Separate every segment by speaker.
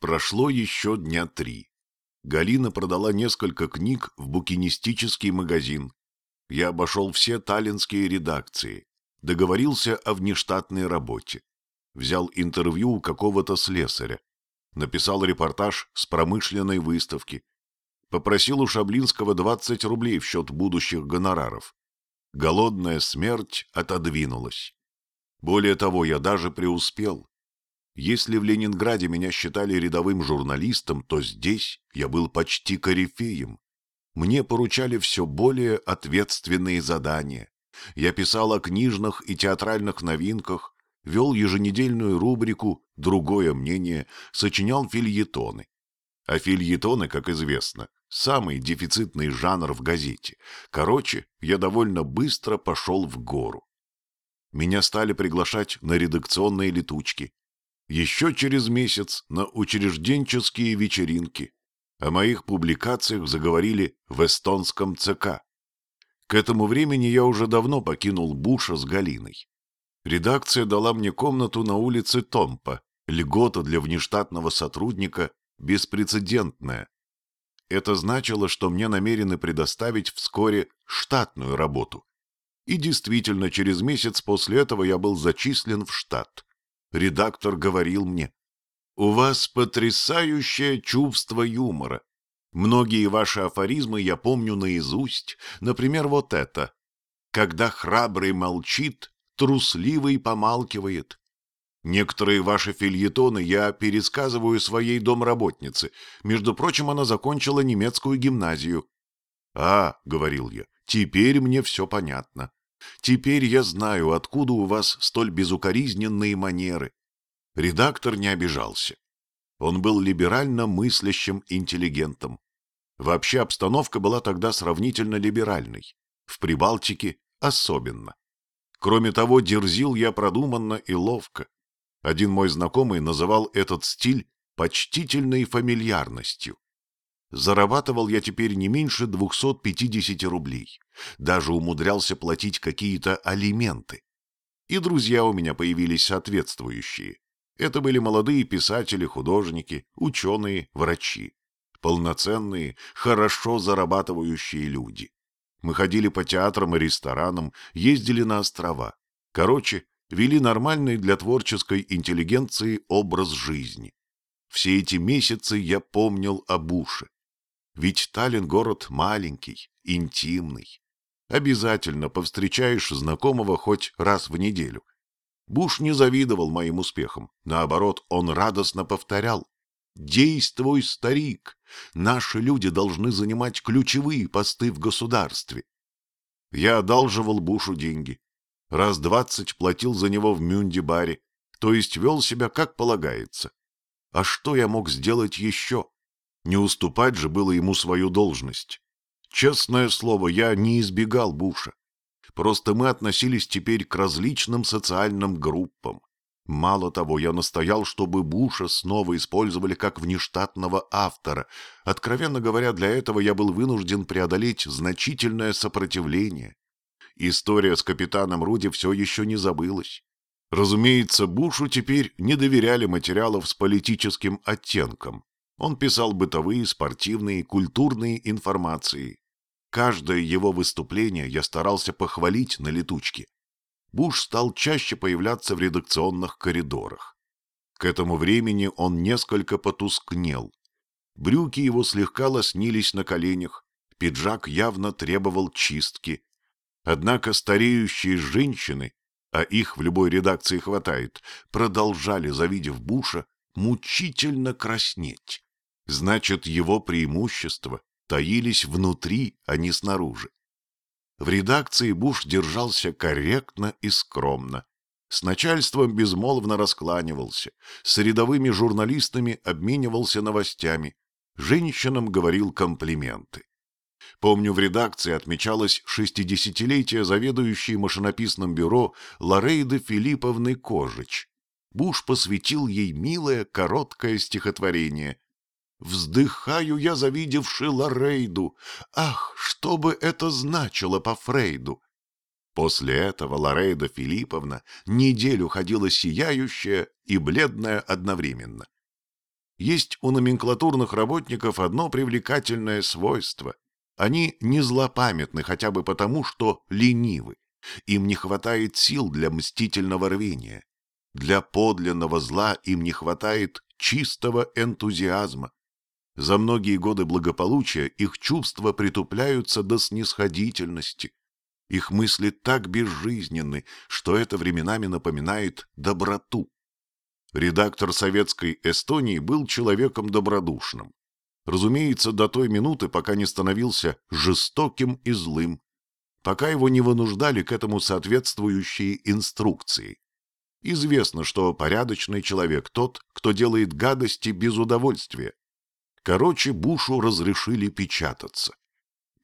Speaker 1: Прошло еще дня три. Галина продала несколько книг в букинистический магазин. Я обошел все таллинские редакции, договорился о внештатной работе, взял интервью у какого-то слесаря, написал репортаж с промышленной выставки, попросил у Шаблинского 20 рублей в счет будущих гонораров. Голодная смерть отодвинулась. Более того, я даже преуспел. Если в Ленинграде меня считали рядовым журналистом, то здесь я был почти корифеем. Мне поручали все более ответственные задания. Я писал о книжных и театральных новинках, вел еженедельную рубрику «Другое мнение», сочинял фильетоны. А фильетоны, как известно, самый дефицитный жанр в газете. Короче, я довольно быстро пошел в гору. Меня стали приглашать на редакционные летучки. Еще через месяц на учрежденческие вечеринки. О моих публикациях заговорили в эстонском ЦК. К этому времени я уже давно покинул Буша с Галиной. Редакция дала мне комнату на улице Томпа, льгота для внештатного сотрудника беспрецедентная. Это значило, что мне намерены предоставить вскоре штатную работу. И действительно, через месяц после этого я был зачислен в штат. Редактор говорил мне, «У вас потрясающее чувство юмора. Многие ваши афоризмы я помню наизусть. Например, вот это. Когда храбрый молчит, трусливый помалкивает. Некоторые ваши фильетоны я пересказываю своей домработнице. Между прочим, она закончила немецкую гимназию. «А, — говорил я, — теперь мне все понятно. Теперь я знаю, откуда у вас столь безукоризненные манеры». Редактор не обижался. Он был либерально мыслящим интеллигентом. Вообще обстановка была тогда сравнительно либеральной. В Прибалтике особенно. Кроме того, дерзил я продуманно и ловко. Один мой знакомый называл этот стиль почтительной фамильярностью. Зарабатывал я теперь не меньше 250 рублей. Даже умудрялся платить какие-то алименты. И друзья у меня появились соответствующие. Это были молодые писатели, художники, ученые, врачи. Полноценные, хорошо зарабатывающие люди. Мы ходили по театрам и ресторанам, ездили на острова. Короче, вели нормальный для творческой интеллигенции образ жизни. Все эти месяцы я помнил о Буше. Ведь Таллин город маленький, интимный. Обязательно повстречаешь знакомого хоть раз в неделю. Буш не завидовал моим успехам. Наоборот, он радостно повторял. «Действуй, старик! Наши люди должны занимать ключевые посты в государстве». Я одалживал Бушу деньги раз двадцать платил за него в Мюнде-баре, то есть вел себя как полагается. А что я мог сделать еще? Не уступать же было ему свою должность. Честное слово, я не избегал Буша. Просто мы относились теперь к различным социальным группам. Мало того, я настоял, чтобы Буша снова использовали как внештатного автора. Откровенно говоря, для этого я был вынужден преодолеть значительное сопротивление. История с капитаном Руди все еще не забылась. Разумеется, Бушу теперь не доверяли материалов с политическим оттенком. Он писал бытовые, спортивные, культурные информации. Каждое его выступление я старался похвалить на летучке. Буш стал чаще появляться в редакционных коридорах. К этому времени он несколько потускнел. Брюки его слегка лоснились на коленях, пиджак явно требовал чистки, Однако стареющие женщины, а их в любой редакции хватает, продолжали, завидев Буша, мучительно краснеть. Значит, его преимущества таились внутри, а не снаружи. В редакции Буш держался корректно и скромно. С начальством безмолвно раскланивался, с рядовыми журналистами обменивался новостями, женщинам говорил комплименты. Помню, в редакции отмечалось шестидесятилетие заведующей машинописным бюро Лорейды Филипповны Кожич. Буш посвятил ей милое, короткое стихотворение. «Вздыхаю я, завидевши Лорейду. Ах, что бы это значило по Фрейду!» После этого Лорейда Филипповна неделю ходила сияющая и бледная одновременно. Есть у номенклатурных работников одно привлекательное свойство. Они не злопамятны хотя бы потому, что ленивы. Им не хватает сил для мстительного рвения. Для подлинного зла им не хватает чистого энтузиазма. За многие годы благополучия их чувства притупляются до снисходительности. Их мысли так безжизненны, что это временами напоминает доброту. Редактор советской Эстонии был человеком добродушным. Разумеется, до той минуты, пока не становился жестоким и злым, пока его не вынуждали к этому соответствующие инструкции. Известно, что порядочный человек тот, кто делает гадости без удовольствия. Короче, Бушу разрешили печататься.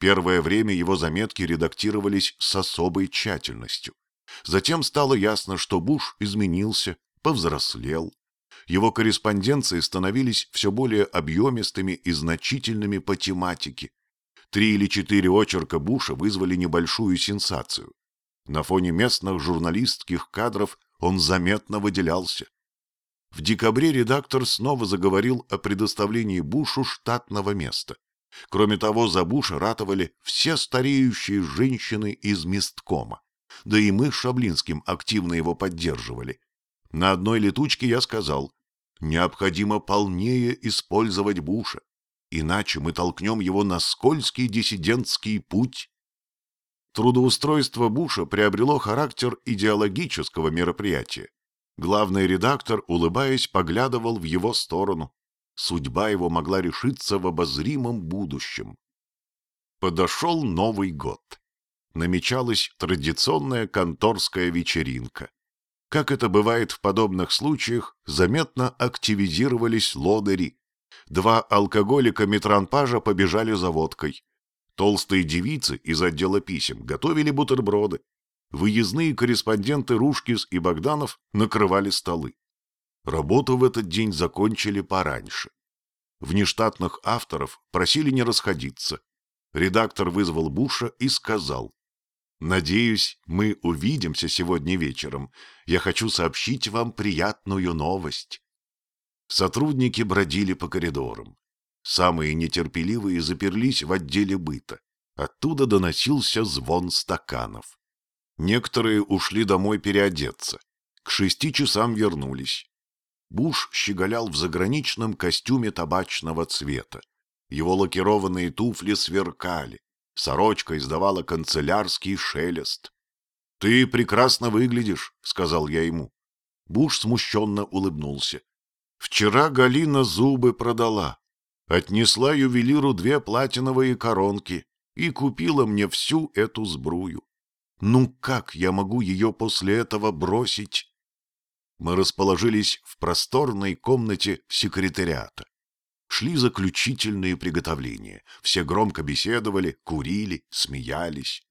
Speaker 1: Первое время его заметки редактировались с особой тщательностью. Затем стало ясно, что Буш изменился, повзрослел. Его корреспонденции становились все более объемистыми и значительными по тематике. Три или четыре очерка Буша вызвали небольшую сенсацию. На фоне местных журналистских кадров он заметно выделялся. В декабре редактор снова заговорил о предоставлении Бушу штатного места. Кроме того, за Буша ратовали все стареющие женщины из месткома. Да и мы с Шаблинским активно его поддерживали. На одной летучке я сказал, необходимо полнее использовать Буша, иначе мы толкнем его на скользкий диссидентский путь. Трудоустройство Буша приобрело характер идеологического мероприятия. Главный редактор, улыбаясь, поглядывал в его сторону. Судьба его могла решиться в обозримом будущем. Подошел Новый год. Намечалась традиционная конторская вечеринка. Как это бывает в подобных случаях, заметно активизировались лодыри. Два алкоголика метранпажа побежали за водкой. Толстые девицы из отдела писем готовили бутерброды. Выездные корреспонденты Рушкис и Богданов накрывали столы. Работу в этот день закончили пораньше. Внештатных авторов просили не расходиться. Редактор вызвал Буша и сказал, «Надеюсь, мы увидимся сегодня вечером. Я хочу сообщить вам приятную новость». Сотрудники бродили по коридорам. Самые нетерпеливые заперлись в отделе быта. Оттуда доносился звон стаканов. Некоторые ушли домой переодеться. К шести часам вернулись. Буш щеголял в заграничном костюме табачного цвета. Его лакированные туфли сверкали. Сорочка издавала канцелярский шелест. — Ты прекрасно выглядишь, — сказал я ему. Буш смущенно улыбнулся. — Вчера Галина зубы продала. Отнесла ювелиру две платиновые коронки и купила мне всю эту сбрую. Ну как я могу ее после этого бросить? Мы расположились в просторной комнате секретариата. Шли заключительные приготовления. Все громко беседовали, курили, смеялись.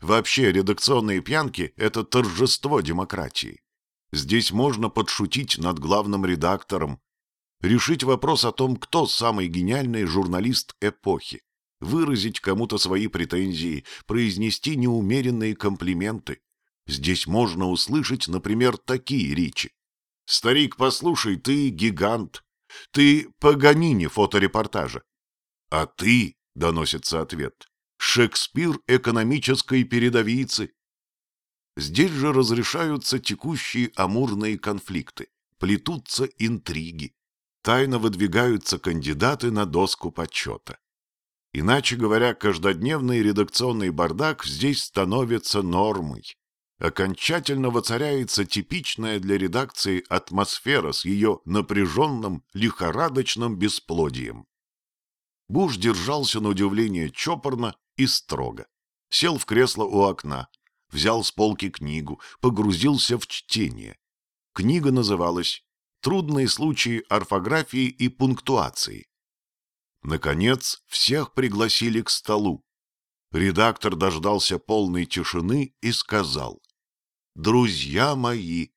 Speaker 1: Вообще, редакционные пьянки — это торжество демократии. Здесь можно подшутить над главным редактором, решить вопрос о том, кто самый гениальный журналист эпохи, выразить кому-то свои претензии, произнести неумеренные комплименты. Здесь можно услышать, например, такие речи. «Старик, послушай, ты гигант. Ты Паганини фоторепортажа». «А ты», — доносится ответ, — «Шекспир экономической передовицы». Здесь же разрешаются текущие амурные конфликты, плетутся интриги, тайно выдвигаются кандидаты на доску почета. Иначе говоря, каждодневный редакционный бардак здесь становится нормой. Окончательно воцаряется типичная для редакции атмосфера с ее напряженным, лихорадочным бесплодием. Буш держался на удивление чопорно и строго. Сел в кресло у окна, взял с полки книгу, погрузился в чтение. Книга называлась «Трудные случаи орфографии и пунктуации». Наконец, всех пригласили к столу. Редактор дождался полной тишины и сказал. «Друзья мои,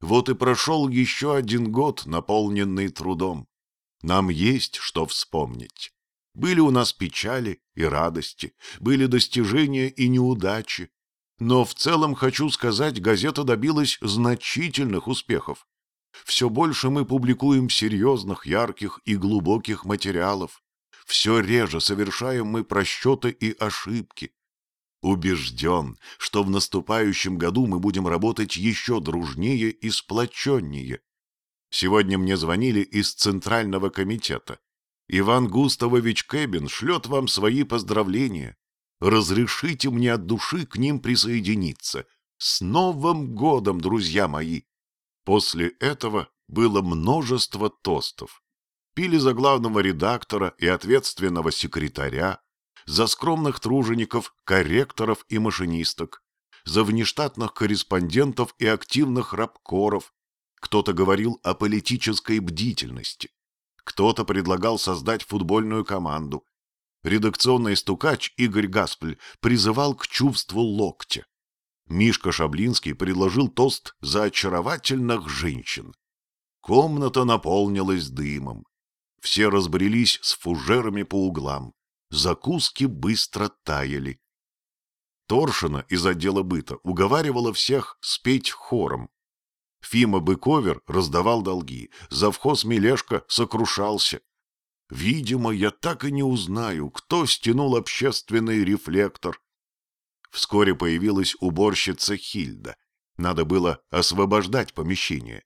Speaker 1: вот и прошел еще один год, наполненный трудом. Нам есть что вспомнить. Были у нас печали и радости, были достижения и неудачи. Но в целом, хочу сказать, газета добилась значительных успехов. Все больше мы публикуем серьезных, ярких и глубоких материалов. Все реже совершаем мы просчеты и ошибки. Убежден, что в наступающем году мы будем работать еще дружнее и сплоченнее. Сегодня мне звонили из Центрального комитета. Иван Густавович Кэбин шлет вам свои поздравления. Разрешите мне от души к ним присоединиться. С Новым годом, друзья мои! После этого было множество тостов пили за главного редактора и ответственного секретаря, за скромных тружеников, корректоров и машинисток, за внештатных корреспондентов и активных рабкоров. Кто-то говорил о политической бдительности, кто-то предлагал создать футбольную команду. Редакционный стукач Игорь Гаспль призывал к чувству локтя. Мишка Шаблинский предложил тост за очаровательных женщин. Комната наполнилась дымом. Все разбрелись с фужерами по углам. Закуски быстро таяли. Торшина из отдела быта уговаривала всех спеть хором. Фима Быковер раздавал долги, завхоз Мелешка сокрушался. Видимо, я так и не узнаю, кто стянул общественный рефлектор. Вскоре появилась уборщица Хильда. Надо было освобождать помещение.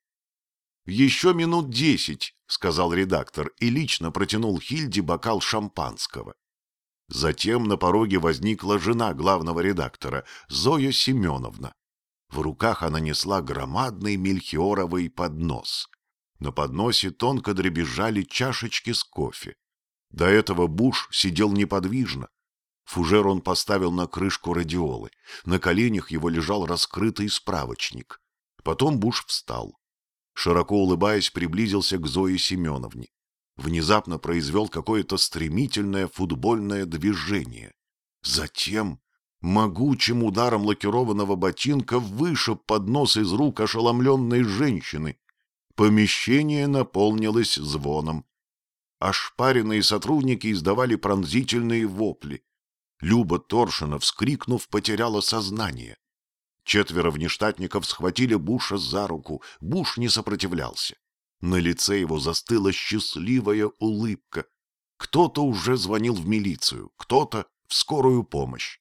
Speaker 1: «Еще минут десять», — сказал редактор и лично протянул Хильде бокал шампанского. Затем на пороге возникла жена главного редактора, Зоя Семеновна. В руках она несла громадный мельхиоровый поднос. На подносе тонко дребезжали чашечки с кофе. До этого Буш сидел неподвижно. Фужер он поставил на крышку радиолы. На коленях его лежал раскрытый справочник. Потом Буш встал широко улыбаясь, приблизился к Зое Семеновне. Внезапно произвел какое-то стремительное футбольное движение. Затем могучим ударом лакированного ботинка вышиб поднос из рук ошеломленной женщины. Помещение наполнилось звоном. Ошпаренные сотрудники издавали пронзительные вопли. Люба Торшина, вскрикнув, потеряла сознание. Четверо внештатников схватили Буша за руку. Буш не сопротивлялся. На лице его застыла счастливая улыбка. Кто-то уже звонил в милицию, кто-то в скорую помощь.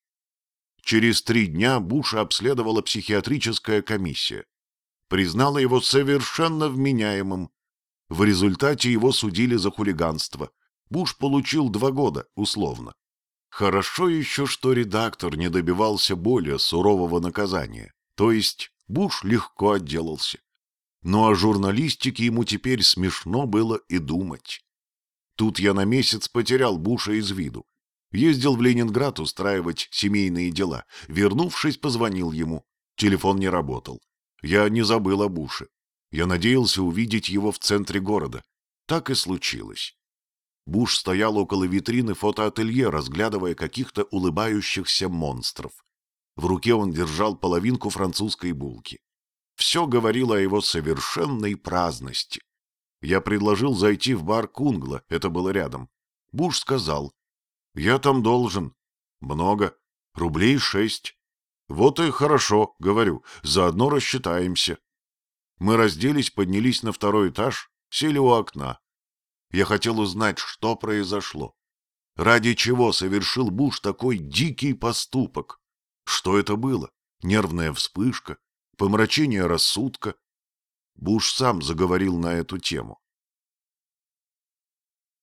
Speaker 1: Через три дня Буша обследовала психиатрическая комиссия. Признала его совершенно вменяемым. В результате его судили за хулиганство. Буш получил два года, условно. Хорошо еще, что редактор не добивался более сурового наказания, то есть Буш легко отделался. Но о журналистике ему теперь смешно было и думать. Тут я на месяц потерял Буша из виду. Ездил в Ленинград устраивать семейные дела. Вернувшись, позвонил ему. Телефон не работал. Я не забыл о Буше. Я надеялся увидеть его в центре города. Так и случилось. Буш стоял около витрины фотоателье, разглядывая каких-то улыбающихся монстров. В руке он держал половинку французской булки. Все говорило о его совершенной праздности. Я предложил зайти в бар Кунгла, это было рядом. Буш сказал, «Я там должен. Много. Рублей шесть. Вот и хорошо, говорю, заодно рассчитаемся». Мы разделись, поднялись на второй этаж, сели у окна. Я хотел узнать, что произошло. Ради чего совершил Буш такой дикий поступок? Что это было? Нервная вспышка? Помрачение рассудка? Буш сам заговорил на эту тему.